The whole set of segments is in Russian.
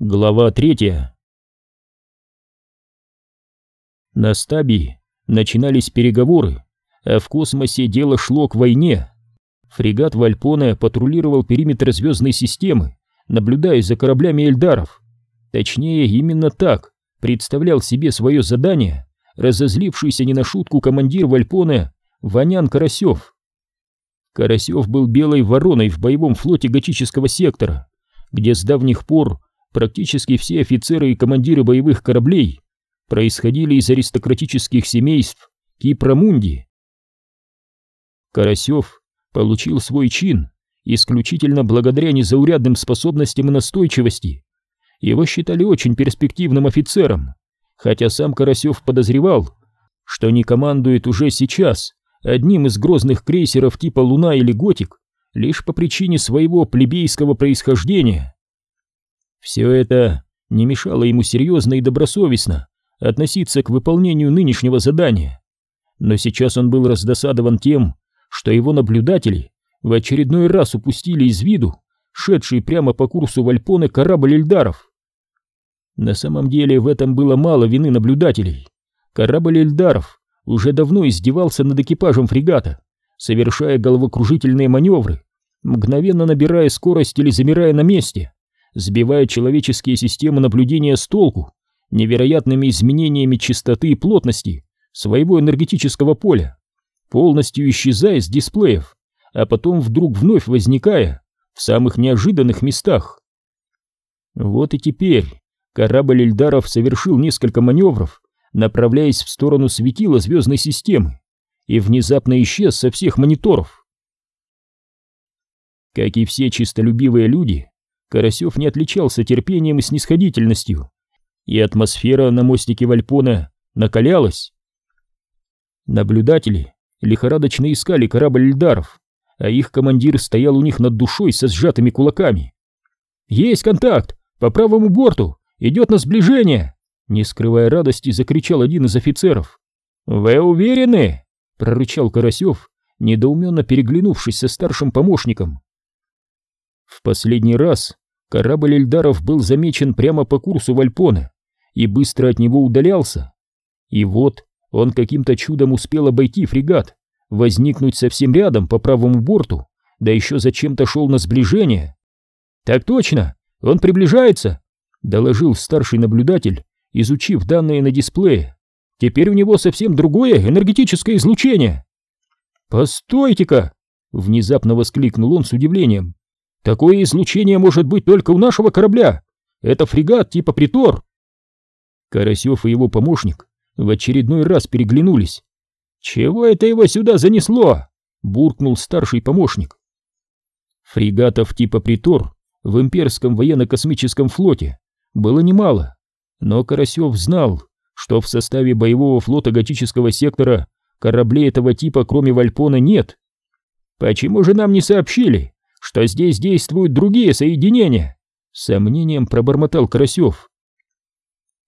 Глава третья. На стабе начинались переговоры, а в космосе дело шло к войне. Фрегат Вальпоне патрулировал периметр звездной системы, наблюдая за кораблями Эльдаров. Точнее, именно так представлял себе свое задание разозлившийся не на шутку командир Вальпоне Ванян Карасев. Карасев был белой вороной в боевом флоте готического сектора, где с давних пор практически все офицеры и командиры боевых кораблей происходили из аристократических семейств Кипра-Мунди. Карасев получил свой чин исключительно благодаря незаурядным способностям и настойчивости. Его считали очень перспективным офицером, хотя сам Карасев подозревал, что не командует уже сейчас одним из грозных крейсеров типа «Луна» или «Готик» лишь по причине своего плебейского происхождения. Все это не мешало ему серьезно и добросовестно относиться к выполнению нынешнего задания. Но сейчас он был раздосадован тем, что его наблюдатели в очередной раз упустили из виду шедший прямо по курсу Вальпоны корабль Эльдаров. На самом деле в этом было мало вины наблюдателей. Корабль Эльдаров уже давно издевался над экипажем фрегата, совершая головокружительные маневры, мгновенно набирая скорость или замирая на месте сбивая человеческие системы наблюдения с толку невероятными изменениями частоты и плотности своего энергетического поля, полностью исчезая с дисплеев, а потом вдруг вновь возникая в самых неожиданных местах. Вот и теперь корабль Эльдаров совершил несколько маневров, направляясь в сторону светила звездной системы, и внезапно исчез со всех мониторов. Как и все чистолюбивые люди, Карасев не отличался терпением и снисходительностью, и атмосфера на мостике Вальпона накалялась. Наблюдатели лихорадочно искали корабль Эльдаров, а их командир стоял у них над душой со сжатыми кулаками. «Есть контакт! По правому борту! Идет на сближение!» Не скрывая радости, закричал один из офицеров. «Вы уверены?» — прорычал Карасев, недоуменно переглянувшись со старшим помощником. В последний раз Корабль Эльдаров был замечен прямо по курсу Вальпона и быстро от него удалялся. И вот он каким-то чудом успел обойти фрегат, возникнуть совсем рядом по правому борту, да еще зачем-то шел на сближение. «Так точно! Он приближается!» — доложил старший наблюдатель, изучив данные на дисплее. «Теперь у него совсем другое энергетическое излучение!» «Постойте-ка!» — внезапно воскликнул он с удивлением. Такое излучение может быть только у нашего корабля. Это фрегат типа Притор. Карасев и его помощник в очередной раз переглянулись. «Чего это его сюда занесло?» — буркнул старший помощник. Фрегатов типа Притор в имперском военно-космическом флоте было немало, но Карасев знал, что в составе боевого флота готического сектора кораблей этого типа кроме Вальпона нет. «Почему же нам не сообщили?» Что здесь действуют другие соединения, с сомнением пробормотал Карасев.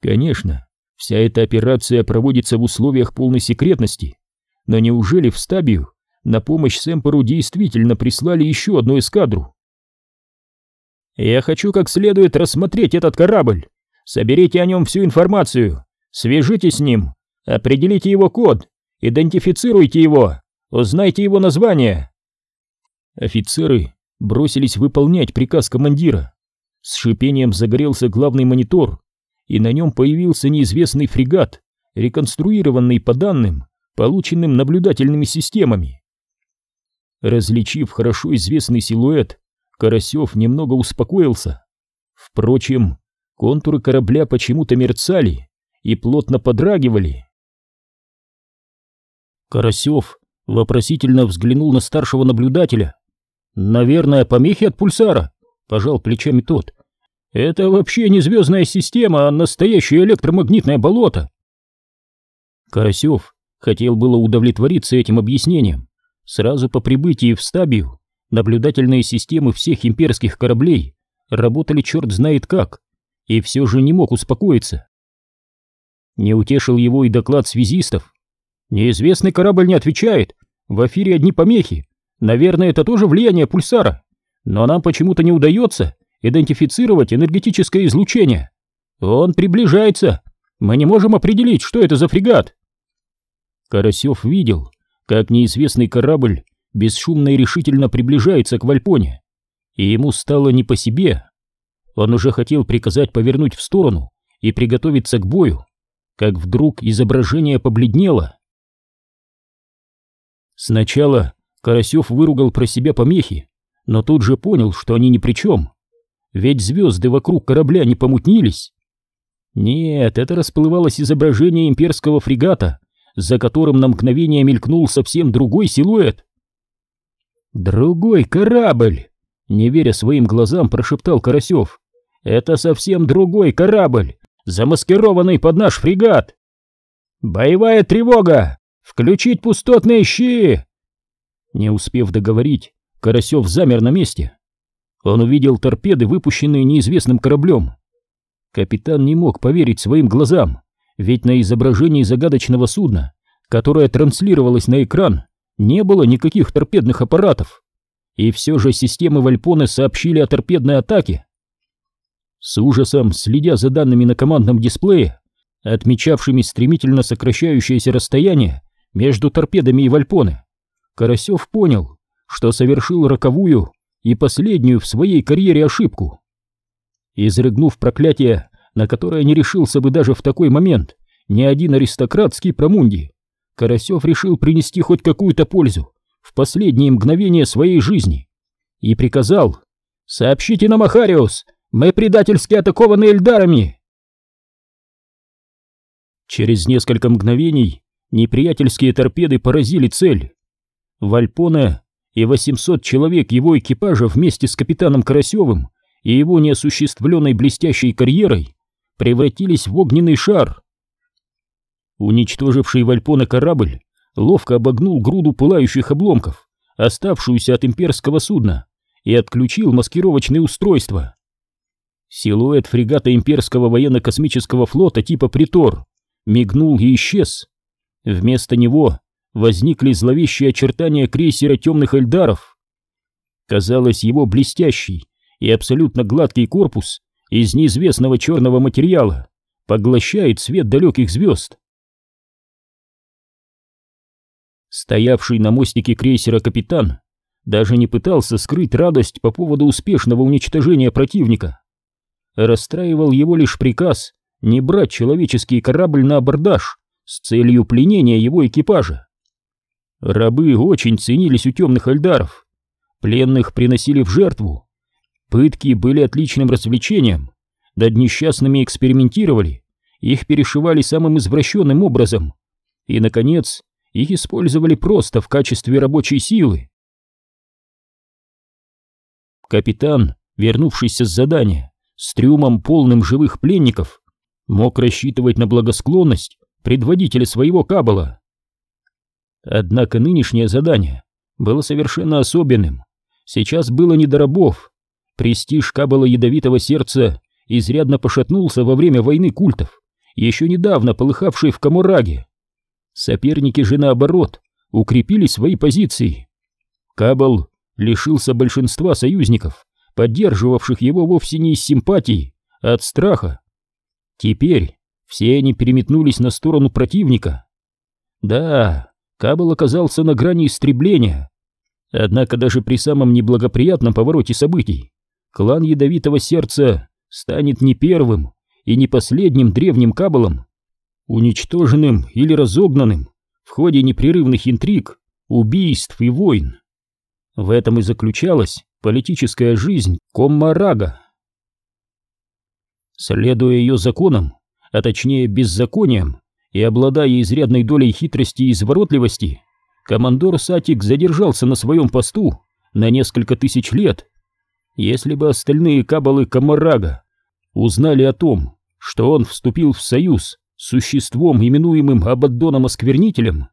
Конечно, вся эта операция проводится в условиях полной секретности, но неужели в Стабию на помощь Сэмпору действительно прислали еще одну эскадру? Я хочу как следует рассмотреть этот корабль. Соберите о нем всю информацию, свяжитесь с ним, определите его код, идентифицируйте его, узнайте его название. Офицеры бросились выполнять приказ командира. С шипением загорелся главный монитор, и на нем появился неизвестный фрегат, реконструированный по данным, полученным наблюдательными системами. Различив хорошо известный силуэт, Карасев немного успокоился. Впрочем, контуры корабля почему-то мерцали и плотно подрагивали. Карасев вопросительно взглянул на старшего наблюдателя, «Наверное, помехи от пульсара», — пожал плечами тот. «Это вообще не звездная система, а настоящее электромагнитное болото». Карасев хотел было удовлетвориться этим объяснением. Сразу по прибытии в Стабию наблюдательные системы всех имперских кораблей работали черт знает как, и все же не мог успокоиться. Не утешил его и доклад связистов. «Неизвестный корабль не отвечает, в эфире одни помехи, Наверное, это тоже влияние пульсара, но нам почему-то не удается идентифицировать энергетическое излучение. Он приближается. Мы не можем определить, что это за фрегат. Карасев видел, как неизвестный корабль бесшумно и решительно приближается к Вальпоне, и ему стало не по себе. Он уже хотел приказать повернуть в сторону и приготовиться к бою, как вдруг изображение побледнело. Сначала Карасев выругал про себя помехи, но тут же понял, что они ни при чем. Ведь звезды вокруг корабля не помутнились. Нет, это расплывалось изображение имперского фрегата, за которым на мгновение мелькнул совсем другой силуэт. «Другой корабль!» — не веря своим глазам, прошептал Карасев. «Это совсем другой корабль, замаскированный под наш фрегат!» «Боевая тревога! Включить пустотные щи!» Не успев договорить, Карасев замер на месте. Он увидел торпеды, выпущенные неизвестным кораблем. Капитан не мог поверить своим глазам, ведь на изображении загадочного судна, которое транслировалось на экран, не было никаких торпедных аппаратов. И все же системы Вальпоны сообщили о торпедной атаке. С ужасом, следя за данными на командном дисплее, отмечавшими стремительно сокращающееся расстояние между торпедами и Вальпоны, Карасев понял, что совершил роковую и последнюю в своей карьере ошибку. Изрыгнув проклятие, на которое не решился бы даже в такой момент ни один аристократский промунди, Карасев решил принести хоть какую-то пользу в последние мгновения своей жизни и приказал «Сообщите нам, Ахариус, мы предательски атакованы Эльдарами!» Через несколько мгновений неприятельские торпеды поразили цель. Вальпоне и 800 человек его экипажа вместе с капитаном Карасевым и его неосуществленной блестящей карьерой превратились в огненный шар. Уничтоживший Вальпона корабль ловко обогнул груду пылающих обломков, оставшуюся от имперского судна, и отключил маскировочные устройства. Силуэт фрегата имперского военно-космического флота типа «Притор» мигнул и исчез. Вместо него возникли зловещие очертания крейсера темных эльдаров. Казалось, его блестящий и абсолютно гладкий корпус из неизвестного черного материала поглощает свет далеких звезд. Стоявший на мостике крейсера капитан даже не пытался скрыть радость по поводу успешного уничтожения противника. Расстраивал его лишь приказ не брать человеческий корабль на абордаж с целью пленения его экипажа. Рабы очень ценились у темных альдаров. Пленных приносили в жертву. Пытки были отличным развлечением. Над несчастными экспериментировали, их перешивали самым извращенным образом. И, наконец, их использовали просто в качестве рабочей силы. Капитан, вернувшийся с задания, с трюмом полным живых пленников, мог рассчитывать на благосклонность предводителя своего кабала. Однако нынешнее задание было совершенно особенным. Сейчас было не до рабов. Престиж кабала ядовитого сердца изрядно пошатнулся во время войны культов, еще недавно полыхавшей в Камураге. Соперники же, наоборот, укрепили свои позиции. Кабал лишился большинства союзников, поддерживавших его вовсе не из симпатии, а от страха. Теперь все они переметнулись на сторону противника. Да, Кабал оказался на грани истребления. Однако даже при самом неблагоприятном повороте событий клан Ядовитого Сердца станет не первым и не последним древним Кабалом, уничтоженным или разогнанным в ходе непрерывных интриг, убийств и войн. В этом и заключалась политическая жизнь Коммарага. Следуя ее законам, а точнее беззакониям, и обладая изрядной долей хитрости и изворотливости, командор Сатик задержался на своем посту на несколько тысяч лет. Если бы остальные кабалы Комарага узнали о том, что он вступил в союз существом, именуемым Абаддоном-осквернителем,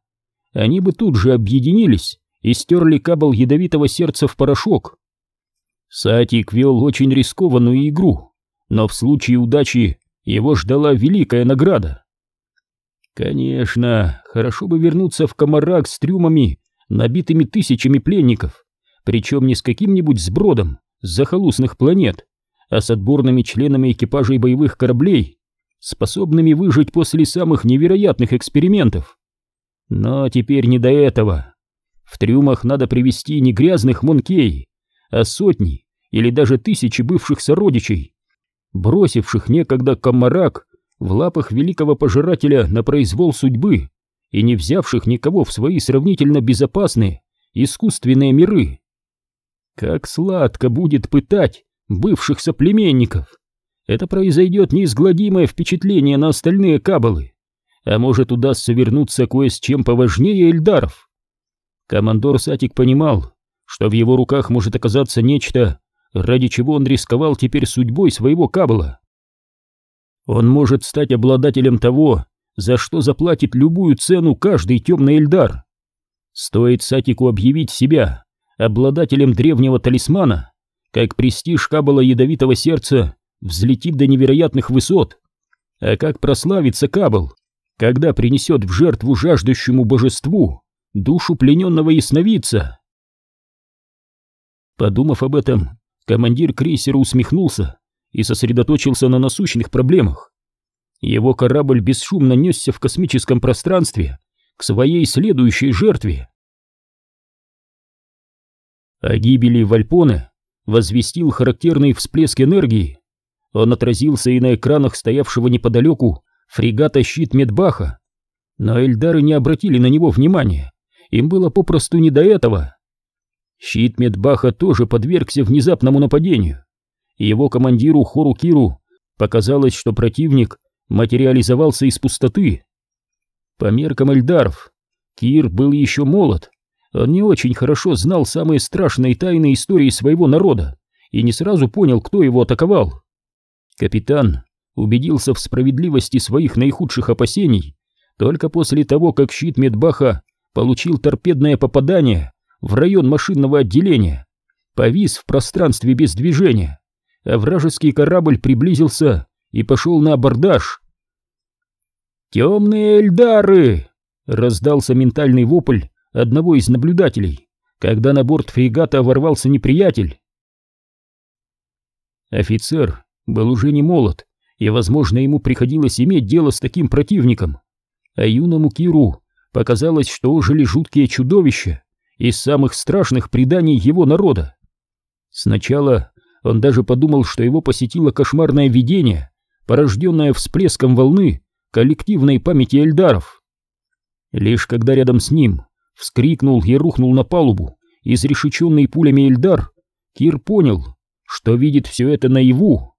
они бы тут же объединились и стерли кабал ядовитого сердца в порошок. Сатик вел очень рискованную игру, но в случае удачи его ждала великая награда. Конечно, хорошо бы вернуться в Комарак с трюмами, набитыми тысячами пленников, причем не с каким-нибудь сбродом с захолустных планет, а с отборными членами экипажей боевых кораблей, способными выжить после самых невероятных экспериментов. Но теперь не до этого. В трюмах надо привести не грязных монкей, а сотни или даже тысячи бывших сородичей, бросивших некогда комарак в лапах великого пожирателя на произвол судьбы и не взявших никого в свои сравнительно безопасные искусственные миры. Как сладко будет пытать бывших соплеменников. Это произойдет неизгладимое впечатление на остальные кабалы. А может удастся вернуться кое с чем поважнее Эльдаров. Командор Сатик понимал, что в его руках может оказаться нечто, ради чего он рисковал теперь судьбой своего кабала. Он может стать обладателем того, за что заплатит любую цену каждый темный Эльдар. Стоит Сатику объявить себя обладателем древнего талисмана, как престиж Кабала Ядовитого Сердца взлетит до невероятных высот. А как прославится Кабал, когда принесет в жертву жаждущему божеству душу плененного ясновидца? Подумав об этом, командир крейсера усмехнулся и сосредоточился на насущных проблемах. Его корабль бесшумно несся в космическом пространстве к своей следующей жертве. О гибели Вальпоне возвестил характерный всплеск энергии. Он отразился и на экранах стоявшего неподалеку фрегата «Щит Медбаха». Но Эльдары не обратили на него внимания, им было попросту не до этого. Щит Медбаха тоже подвергся внезапному нападению. Его командиру Хору Киру показалось, что противник материализовался из пустоты. По меркам Эльдаров, Кир был еще молод, он не очень хорошо знал самые страшные тайны истории своего народа и не сразу понял, кто его атаковал. Капитан убедился в справедливости своих наихудших опасений только после того, как щит Медбаха получил торпедное попадание в район машинного отделения, повис в пространстве без движения, а вражеский корабль приблизился и пошел на абордаж. «Темные Эльдары!» — раздался ментальный вопль одного из наблюдателей, когда на борт фрегата ворвался неприятель. Офицер был уже не молод, и, возможно, ему приходилось иметь дело с таким противником, а юному Киру показалось, что ожили жуткие чудовища из самых страшных преданий его народа. Сначала он даже подумал, что его посетило кошмарное видение, порожденное всплеском волны коллективной памяти Эльдаров. Лишь когда рядом с ним вскрикнул и рухнул на палубу изрешеченный пулями Эльдар, Кир понял, что видит все это наяву.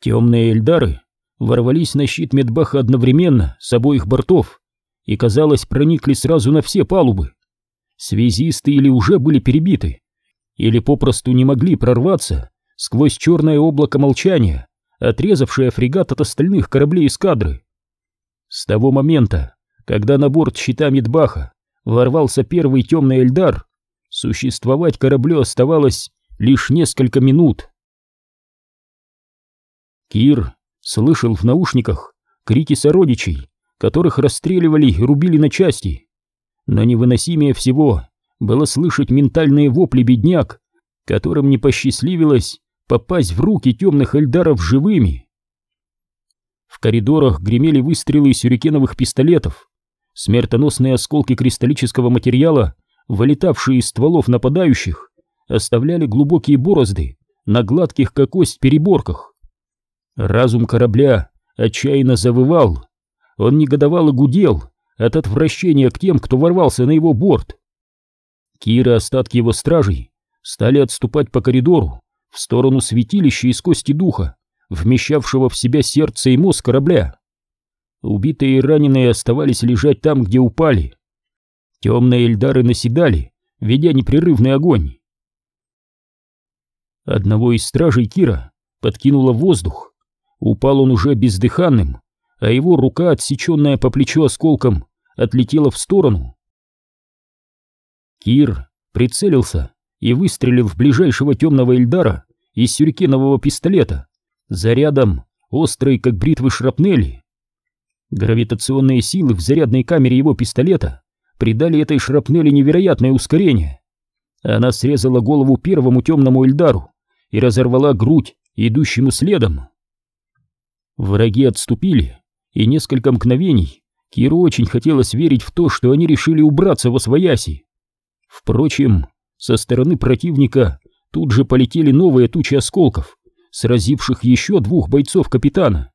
Темные Эльдары ворвались на щит Медбаха одновременно с обоих бортов и, казалось, проникли сразу на все палубы. Связисты или уже были перебиты, или попросту не могли прорваться сквозь черное облако молчания, отрезавшее фрегат от остальных кораблей эскадры. С того момента, когда на борт щита Медбаха ворвался первый темный Эльдар, существовать кораблю оставалось лишь несколько минут. Кир слышал в наушниках крики сородичей, которых расстреливали и рубили на части. Но невыносимее всего было слышать ментальные вопли бедняк, которым не посчастливилось попасть в руки темных эльдаров живыми. В коридорах гремели выстрелы сюрикеновых пистолетов, Смертоносные осколки кристаллического материала, вылетавшие из стволов нападающих, оставляли глубокие борозды на гладких как кость переборках. Разум корабля отчаянно завывал. Он негодовал и гудел от отвращения к тем, кто ворвался на его борт. Кира и остатки его стражей стали отступать по коридору в сторону святилища из кости духа, вмещавшего в себя сердце и мозг корабля. Убитые и раненые оставались лежать там, где упали. Темные эльдары наседали, ведя непрерывный огонь. Одного из стражей Кира подкинуло в воздух. Упал он уже бездыханным, а его рука, отсеченная по плечу осколком, отлетела в сторону. Кир прицелился и выстрелил в ближайшего темного Эльдара из сюрикенового пистолета, зарядом острой, как бритвы шрапнели. Гравитационные силы в зарядной камере его пистолета придали этой шрапнели невероятное ускорение. Она срезала голову первому темному Эльдару и разорвала грудь идущему следом. Враги отступили, и несколько мгновений Киру очень хотелось верить в то, что они решили убраться во свояси. Впрочем, со стороны противника тут же полетели новые тучи осколков, сразивших еще двух бойцов капитана.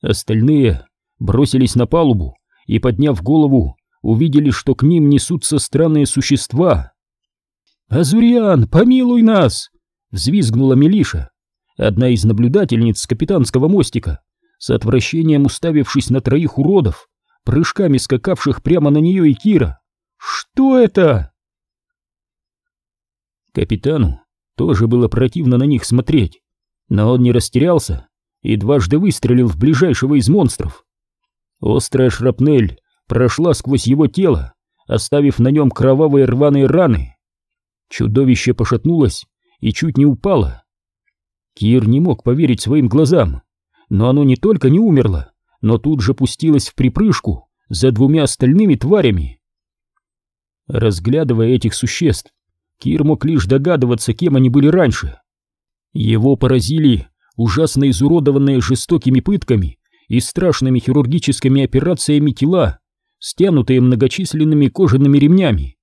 Остальные бросились на палубу и, подняв голову, увидели, что к ним несутся странные существа. «Азуриан, помилуй нас!» — взвизгнула Милиша, одна из наблюдательниц капитанского мостика, с отвращением уставившись на троих уродов, прыжками скакавших прямо на нее и Кира. «Что это?» Капитану тоже было противно на них смотреть, но он не растерялся и дважды выстрелил в ближайшего из монстров. Острая шрапнель прошла сквозь его тело, оставив на нем кровавые рваные раны. Чудовище пошатнулось и чуть не упало. Кир не мог поверить своим глазам, но оно не только не умерло, но тут же пустилось в припрыжку за двумя остальными тварями. Разглядывая этих существ, Кир мог лишь догадываться, кем они были раньше. Его поразили ужасно изуродованные жестокими пытками и страшными хирургическими операциями тела, стянутые многочисленными кожаными ремнями.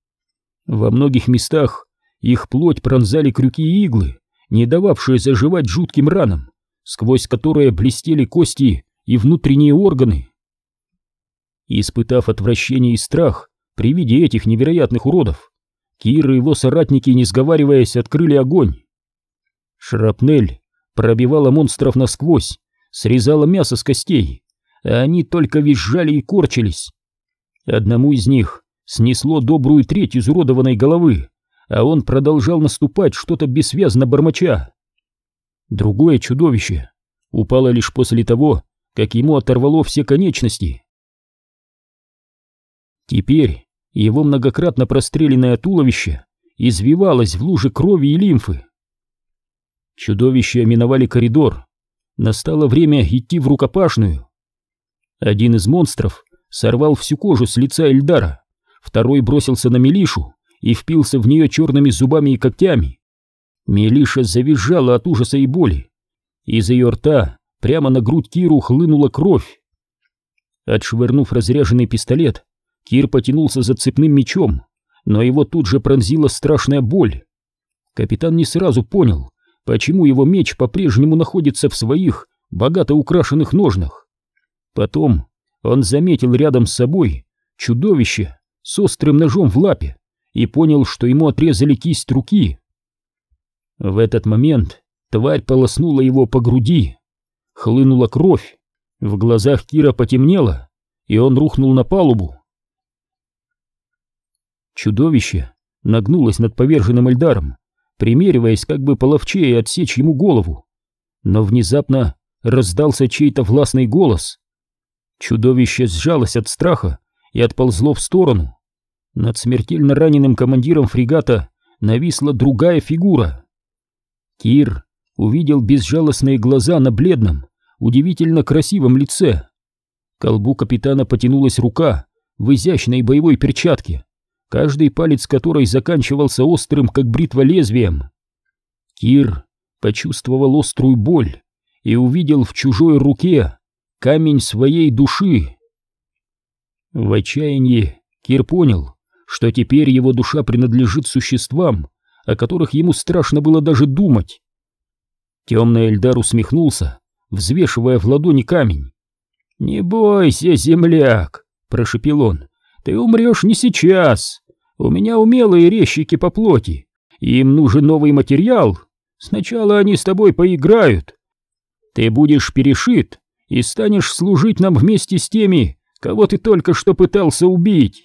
Во многих местах их плоть пронзали крюки и иглы, не дававшие заживать жутким ранам, сквозь которые блестели кости и внутренние органы. Испытав отвращение и страх при виде этих невероятных уродов, Кир и его соратники, не сговариваясь, открыли огонь. Шрапнель пробивала монстров насквозь, срезала мясо с костей, а они только визжали и корчились. Одному из них снесло добрую треть изуродованной головы, а он продолжал наступать, что-то бессвязно бормоча. Другое чудовище упало лишь после того, как ему оторвало все конечности. Теперь его многократно простреленное туловище извивалось в луже крови и лимфы. Чудовища миновали коридор. Настало время идти в рукопашную. Один из монстров сорвал всю кожу с лица Эльдара, второй бросился на Милишу и впился в нее черными зубами и когтями. Милиша завизжала от ужаса и боли. Из ее рта прямо на грудь Киру хлынула кровь. Отшвырнув разряженный пистолет, Кир потянулся за цепным мечом, но его тут же пронзила страшная боль. Капитан не сразу понял, почему его меч по-прежнему находится в своих богато украшенных ножнах. Потом он заметил рядом с собой чудовище с острым ножом в лапе и понял, что ему отрезали кисть руки. В этот момент тварь полоснула его по груди, хлынула кровь, в глазах Кира потемнело, и он рухнул на палубу. Чудовище нагнулось над поверженным Эльдаром, примериваясь, как бы половчее отсечь ему голову. Но внезапно раздался чей-то властный голос. Чудовище сжалось от страха и отползло в сторону. Над смертельно раненым командиром фрегата нависла другая фигура. Кир увидел безжалостные глаза на бледном, удивительно красивом лице. К колбу капитана потянулась рука в изящной боевой перчатке, каждый палец которой заканчивался острым, как бритва лезвием. Кир почувствовал острую боль и увидел в чужой руке камень своей души. В отчаянии Кир понял, что теперь его душа принадлежит существам, о которых ему страшно было даже думать. Темный Эльдар усмехнулся, взвешивая в ладони камень. «Не бойся, земляк!» — прошепел он. «Ты умрешь не сейчас. У меня умелые резчики по плоти. Им нужен новый материал. Сначала они с тобой поиграют. Ты будешь перешит и станешь служить нам вместе с теми, кого ты только что пытался убить».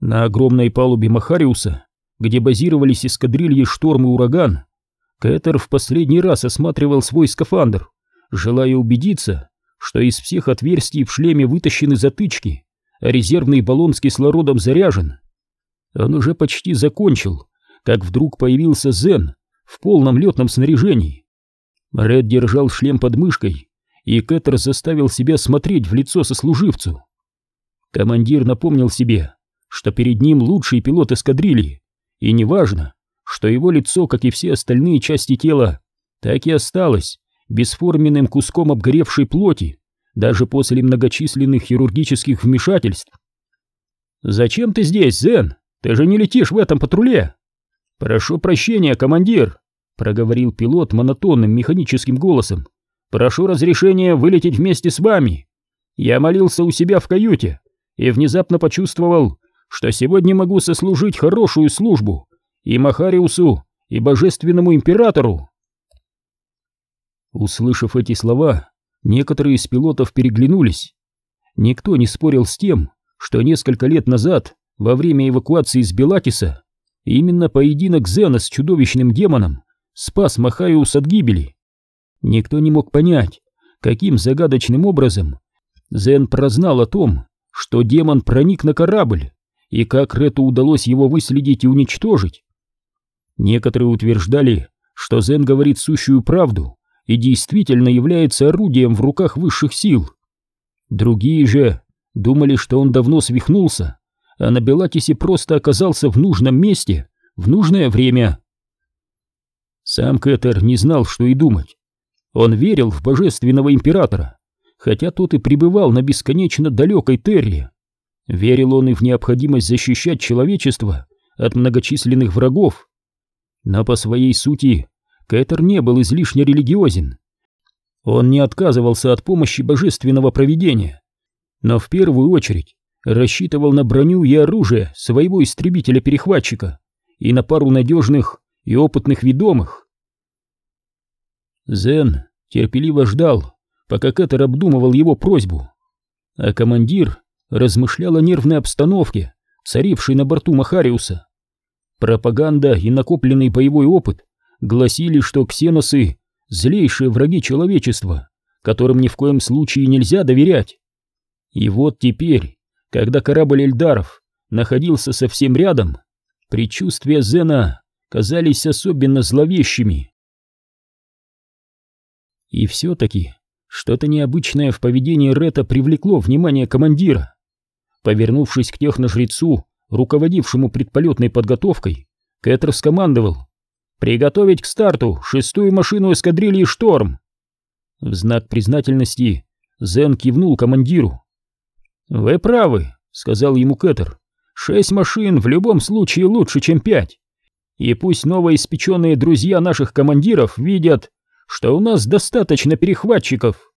На огромной палубе Махариуса, где базировались эскадрильи «Шторм» и «Ураган», Кэтер в последний раз осматривал свой скафандр, желая убедиться, что из всех отверстий в шлеме вытащены затычки, а резервный баллон с кислородом заряжен. Он уже почти закончил, как вдруг появился Зен в полном летном снаряжении. Ред держал шлем под мышкой, и Кэтер заставил себя смотреть в лицо сослуживцу. Командир напомнил себе, что перед ним лучший пилот эскадрильи, И неважно, что его лицо, как и все остальные части тела, так и осталось бесформенным куском обгоревшей плоти, даже после многочисленных хирургических вмешательств. «Зачем ты здесь, Зен? Ты же не летишь в этом патруле!» «Прошу прощения, командир!» — проговорил пилот монотонным механическим голосом. «Прошу разрешения вылететь вместе с вами. Я молился у себя в каюте и внезапно почувствовал, что сегодня могу сослужить хорошую службу и Махариусу, и Божественному Императору». Услышав эти слова, некоторые из пилотов переглянулись. Никто не спорил с тем, что несколько лет назад, во время эвакуации из Белатиса, именно поединок Зена с чудовищным демоном спас Махаиус от гибели. Никто не мог понять, каким загадочным образом Зен прознал о том, что демон проник на корабль, и как Рету удалось его выследить и уничтожить. Некоторые утверждали, что Зен говорит сущую правду и действительно является орудием в руках высших сил. Другие же думали, что он давно свихнулся, а на Белатисе просто оказался в нужном месте в нужное время. Сам Кэтер не знал, что и думать. Он верил в божественного императора, хотя тот и пребывал на бесконечно далекой Терре. Верил он и в необходимость защищать человечество от многочисленных врагов. Но по своей сути Кэтер не был излишне религиозен. Он не отказывался от помощи божественного провидения, но в первую очередь рассчитывал на броню и оружие своего истребителя-перехватчика и на пару надежных и опытных ведомых. Зен терпеливо ждал, пока Кэтер обдумывал его просьбу, а командир размышлял о нервной обстановке, царившей на борту Махариуса. Пропаганда и накопленный боевой опыт гласили, что ксеносы — злейшие враги человечества, которым ни в коем случае нельзя доверять. И вот теперь когда корабль Эльдаров находился совсем рядом, предчувствия Зена казались особенно зловещими. И все-таки что-то необычное в поведении Рета привлекло внимание командира. Повернувшись к техножрецу, руководившему предполетной подготовкой, Кэтр скомандовал «Приготовить к старту шестую машину эскадрильи «Шторм». В знак признательности Зен кивнул командиру, «Вы правы», — сказал ему Кэтер. «Шесть машин в любом случае лучше, чем пять. И пусть новоиспеченные друзья наших командиров видят, что у нас достаточно перехватчиков».